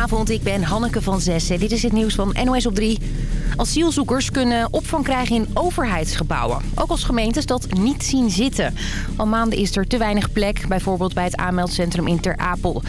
Goedenavond, ik ben Hanneke van Zessen. Dit is het nieuws van NOS op 3. Asielzoekers kunnen opvang krijgen in overheidsgebouwen. Ook als gemeentes dat niet zien zitten. Al maanden is er te weinig plek, bijvoorbeeld bij het aanmeldcentrum in Ter Apel.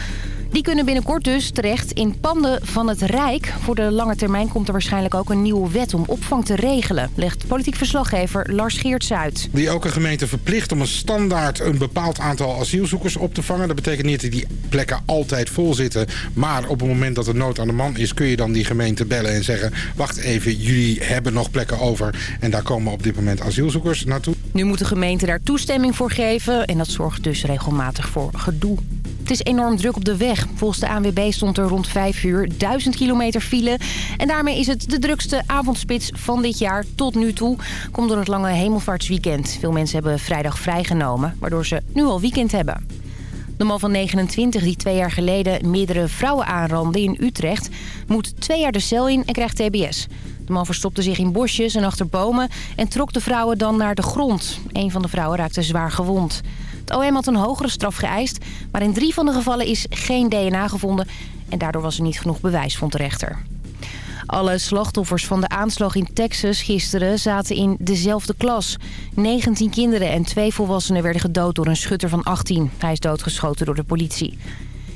Die kunnen binnenkort dus terecht in panden van het Rijk. Voor de lange termijn komt er waarschijnlijk ook een nieuwe wet om opvang te regelen... legt politiek verslaggever Lars Geerts uit. Die elke gemeente verplicht om een standaard een bepaald aantal asielzoekers op te vangen. Dat betekent niet dat die plekken altijd vol zitten. Maar op het moment dat er nood aan de man is... kun je dan die gemeente bellen en zeggen... wacht even, jullie hebben nog plekken over. En daar komen op dit moment asielzoekers naartoe. Nu moet de gemeente daar toestemming voor geven... en dat zorgt dus regelmatig voor gedoe. Het is enorm druk op de weg. Volgens de ANWB stond er rond 5 uur 1000 kilometer file. En daarmee is het de drukste avondspits van dit jaar tot nu toe. Komt door het lange hemelvaartsweekend. Veel mensen hebben vrijdag vrijgenomen, waardoor ze nu al weekend hebben. De man van 29 die twee jaar geleden meerdere vrouwen aanrandde in Utrecht... moet twee jaar de cel in en krijgt tbs. De man verstopte zich in bosjes en achter bomen en trok de vrouwen dan naar de grond. Een van de vrouwen raakte zwaar gewond. Het OM had een hogere straf geëist, maar in drie van de gevallen is geen DNA gevonden... en daardoor was er niet genoeg bewijs, vond de rechter. Alle slachtoffers van de aanslag in Texas gisteren zaten in dezelfde klas. 19 kinderen en twee volwassenen werden gedood door een schutter van 18. Hij is doodgeschoten door de politie.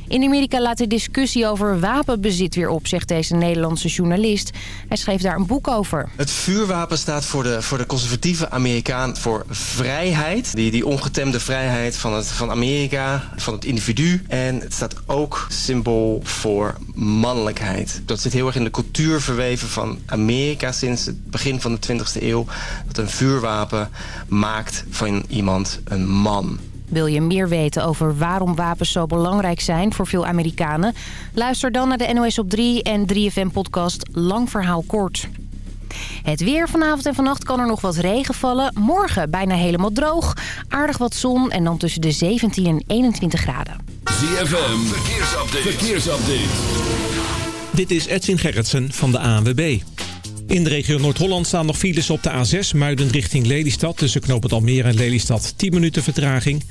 In Amerika laat de discussie over wapenbezit weer op, zegt deze Nederlandse journalist. Hij schreef daar een boek over. Het vuurwapen staat voor de, voor de conservatieve Amerikaan voor vrijheid. Die, die ongetemde vrijheid van, het, van Amerika, van het individu. En het staat ook symbool voor mannelijkheid. Dat zit heel erg in de cultuur verweven van Amerika sinds het begin van de 20e eeuw. Dat een vuurwapen maakt van iemand een man. Wil je meer weten over waarom wapens zo belangrijk zijn voor veel Amerikanen? Luister dan naar de NOS op 3 en 3FM-podcast Lang Verhaal Kort. Het weer vanavond en vannacht kan er nog wat regen vallen. Morgen bijna helemaal droog. Aardig wat zon en dan tussen de 17 en 21 graden. ZFM, verkeersupdate. verkeersupdate. Dit is Edwin Gerritsen van de ANWB. In de regio Noord-Holland staan nog files op de A6 Muiden richting Lelystad. Tussen knooppunt Almere en Lelystad 10 minuten vertraging.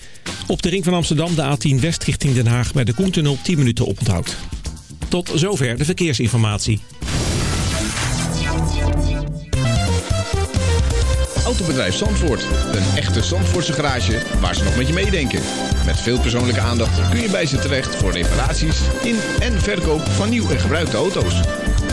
Op de ring van Amsterdam de A10 West richting Den Haag bij de Koentunnel 10 minuten oponthoud. Tot zover de verkeersinformatie. Autobedrijf Zandvoort. Een echte Zandvoortse garage waar ze nog met je meedenken. Met veel persoonlijke aandacht kun je bij ze terecht voor reparaties in en verkoop van nieuw en gebruikte auto's.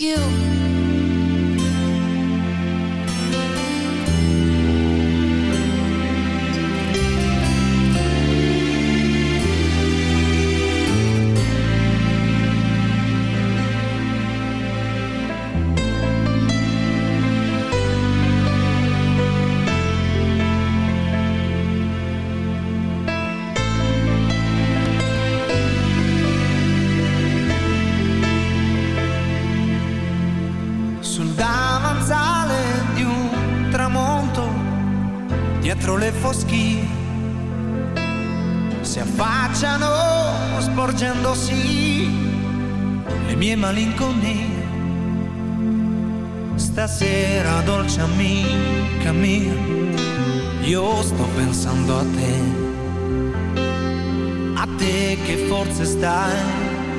you. Pensando a te, a te che forse stai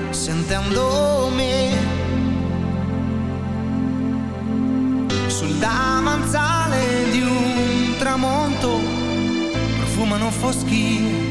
sentendo me. Sul davanzale di un tramonto profumano foschi.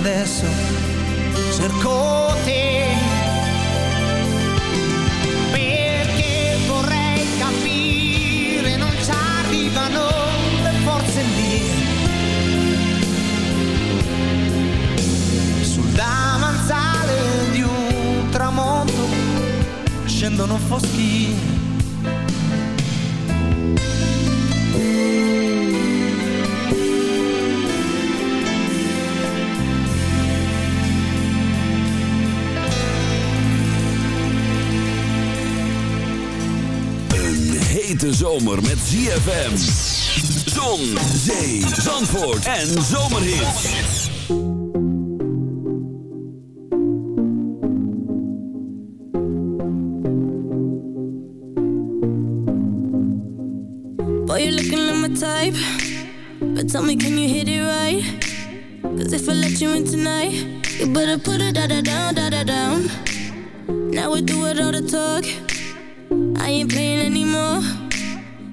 adesso cerco te. Zomer met ZFM. Zon, zee, zandvoort en zomerhit. Boy, you're looking like my type. But tell me, can you hit it right? Cause if I let you in tonight, you better put it da-da down, da-da down. Now we do it all the talk.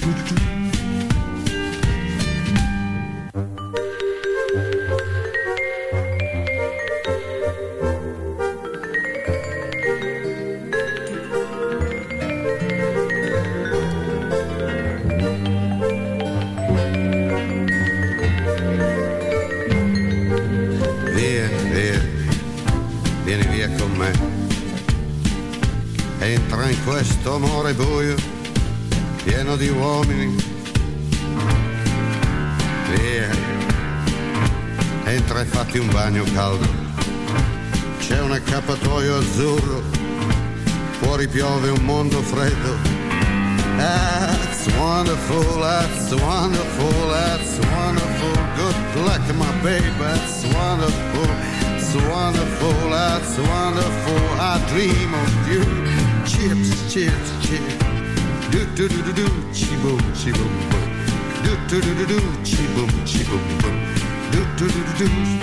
Do do fuori piove un mondo freddo. That's wonderful, that's wonderful, that's wonderful. Good luck, my baby, that's wonderful, it's wonderful, that's wonderful. I dream of you. Chips, chips, chips. Do do do do do, chi boom, chi boom. Do do do do do, chi boom, chi boom. Do do do do do.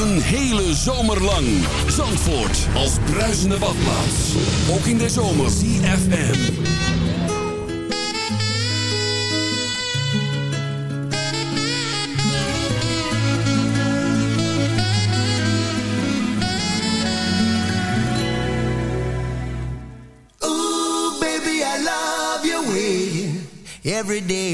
Een hele zomer lang. Zandvoort als bruisende badplaats. Ook in de zomer. CFM. Ooh, baby, I love your way every day.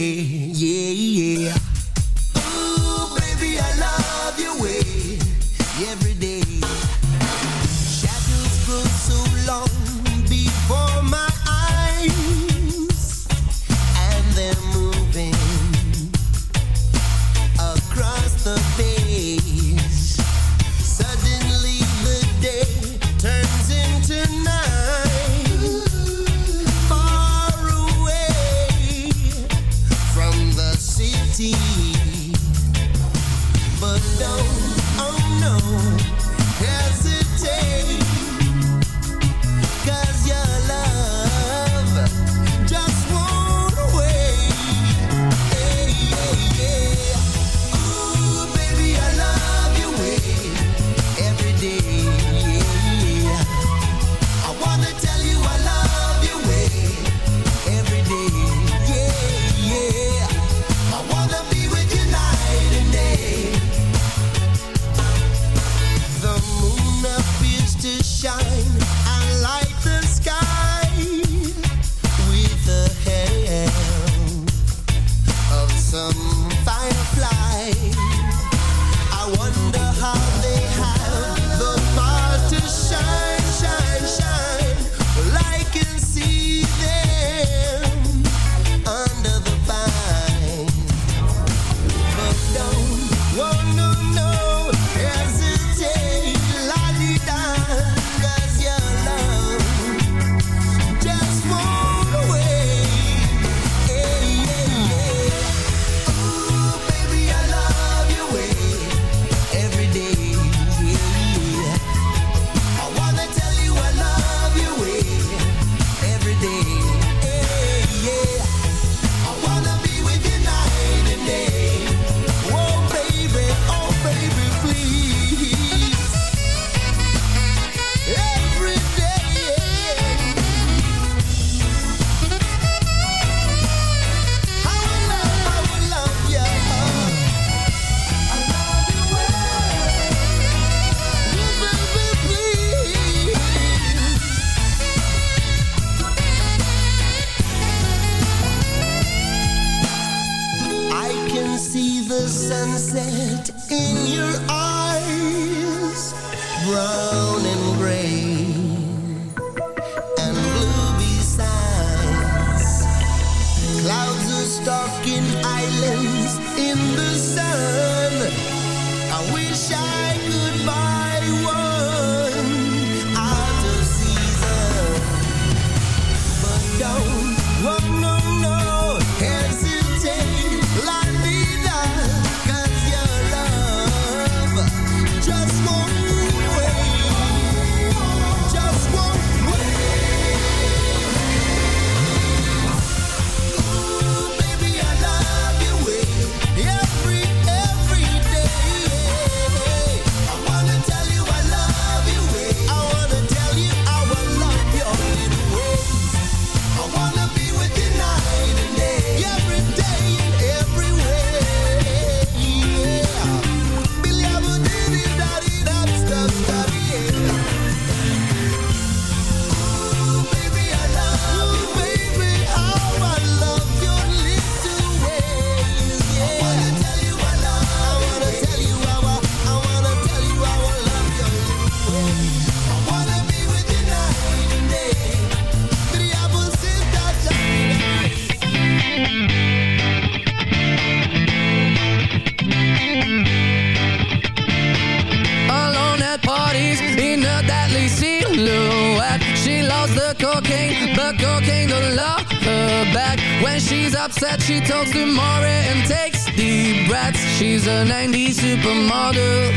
Said she talks to Maury and takes deep breaths. She's a 90s supermodel.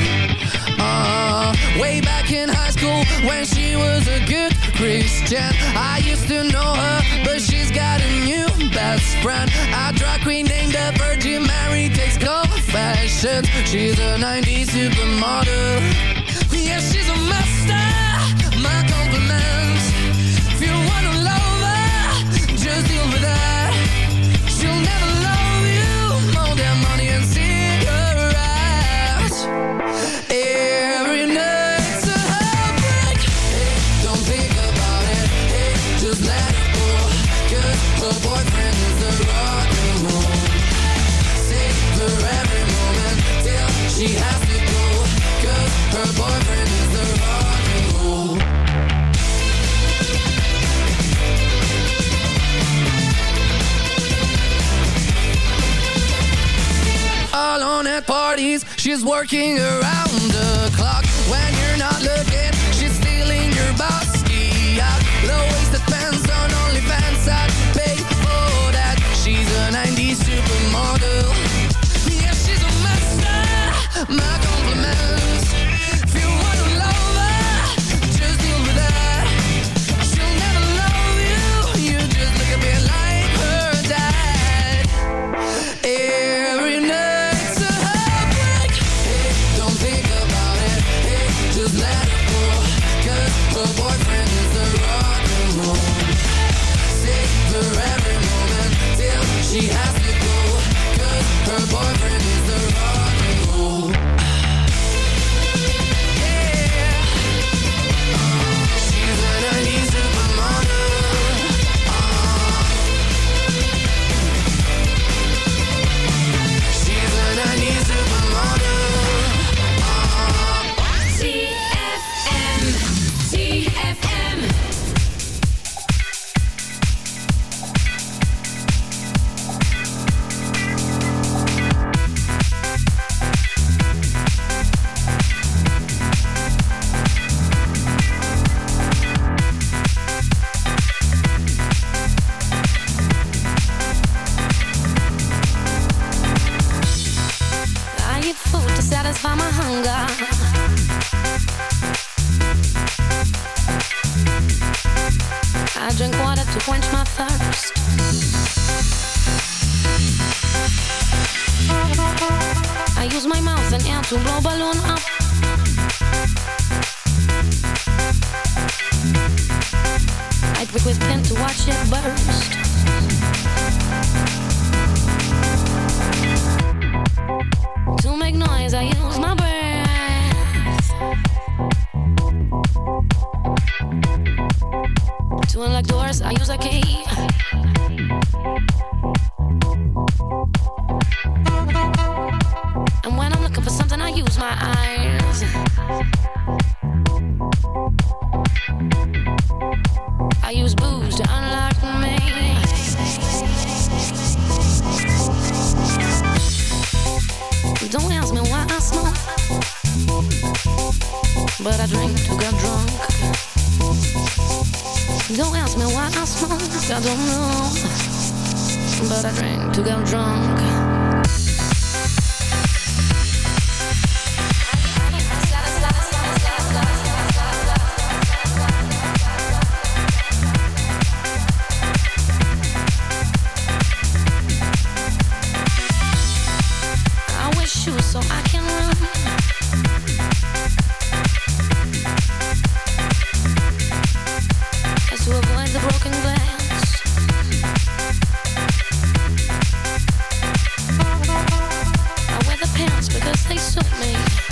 Uh, Way back in high school when she was a good Christian. I used to know her, but she's got a new best friend. A drag queen named the Virgin Mary takes confessions. She's a 90s supermodel. Yeah, she's a master, my compliments. If you wanna love her, just deal with her. working. face of me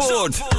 Zandvoort.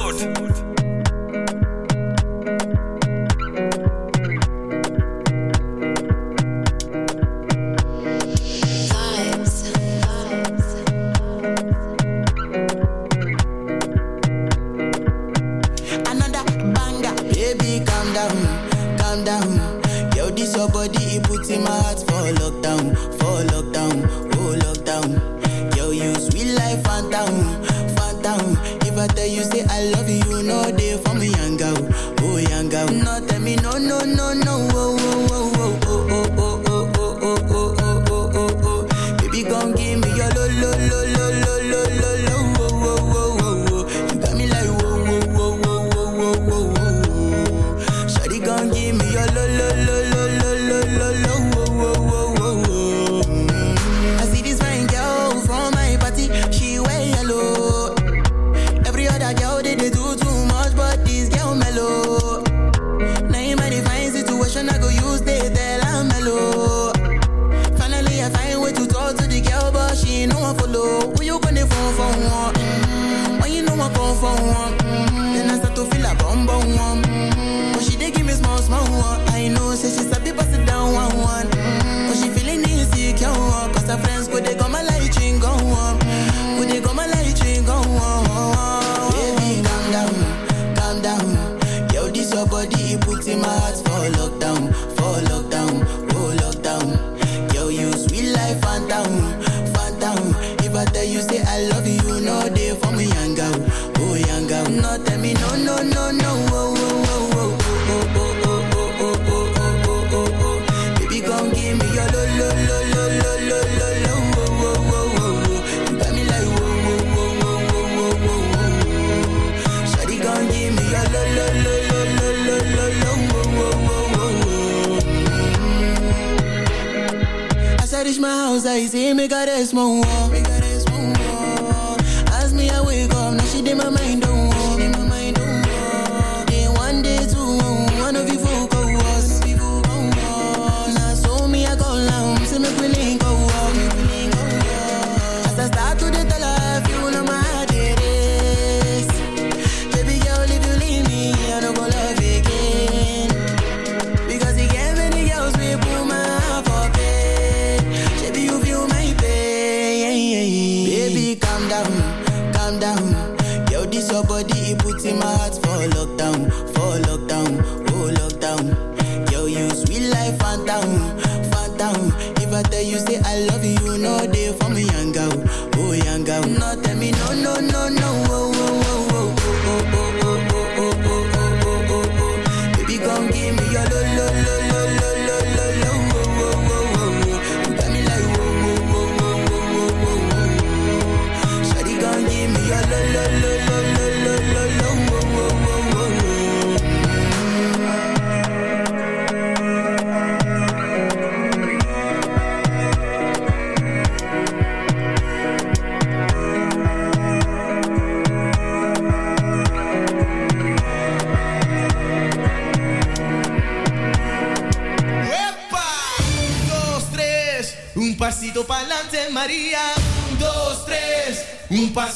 Me got a small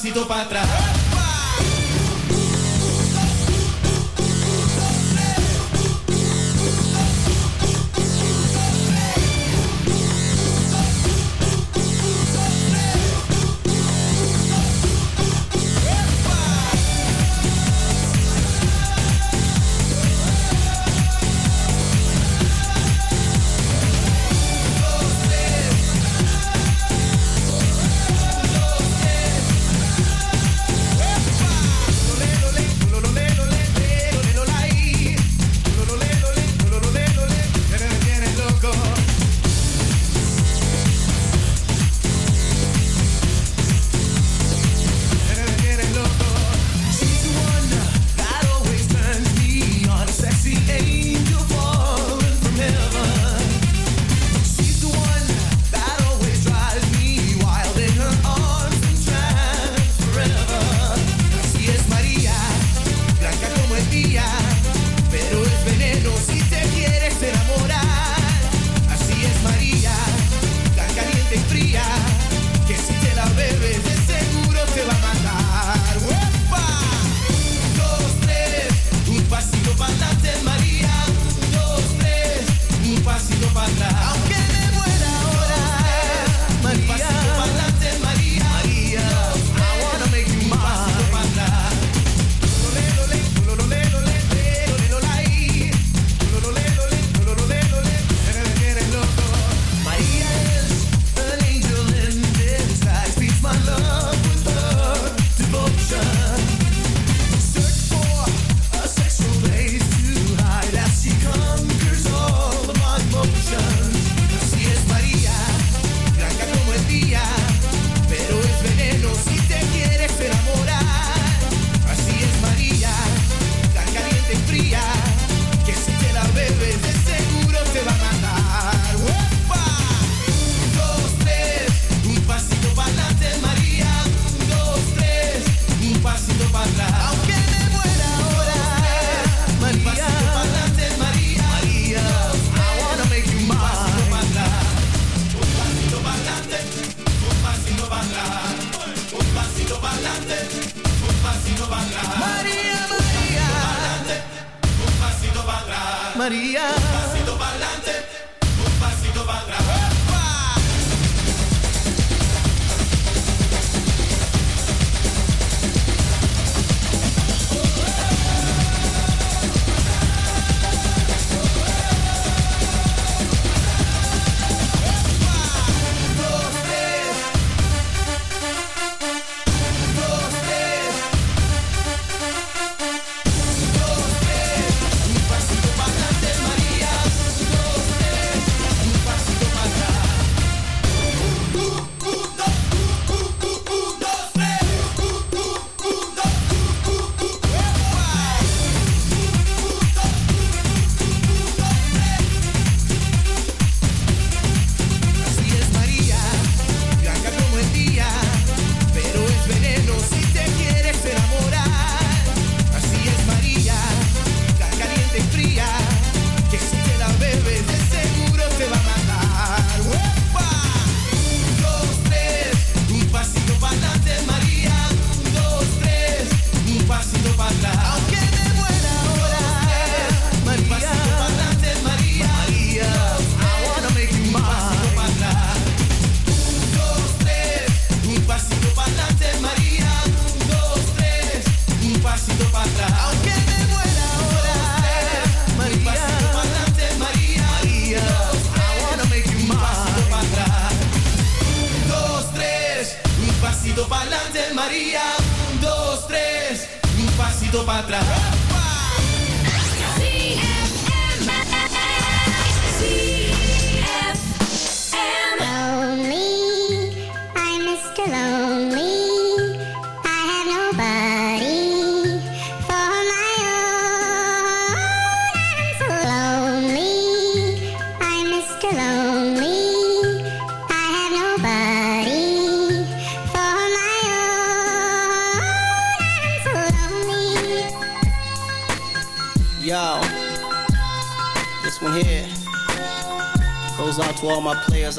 pasito para atrás.